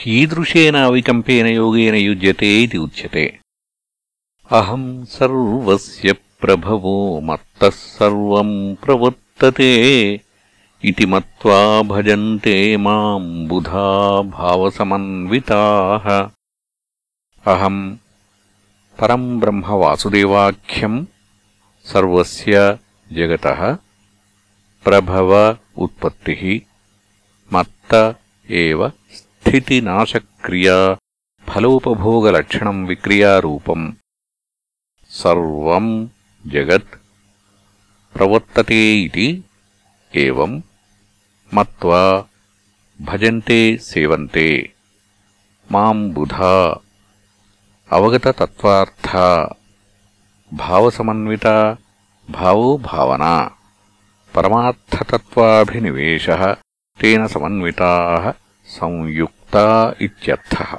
कीदृशेन अविकम्पेन योगेन युज्यते इति उच्यते। अहम् सर्वस्य प्रभवो मत्तः सर्वम् प्रवर्तते इति मत्वा भजन्ते माम् बुधा भावसमन्विताः। अहम् परम् ब्रह्मवासुदेवाख्यम् सर्वस्य जगतः प्रभव उत्पत्तिः मत्त एव స్థితినాశక్రియా ఫలోపభోగలక్షణం విక్రియారూపం సర్వం జగత్ ప్రవర్తతే ఇది ఏవం మత్వా భజంతే సేవంతే మాం బుధా అవగతతత్వార్థా భావసమన్విత భావో భావనా పరమార్థతత్వాభినివేశ తేన సమన్వితాః సంయుక్త ఇత్యర్థः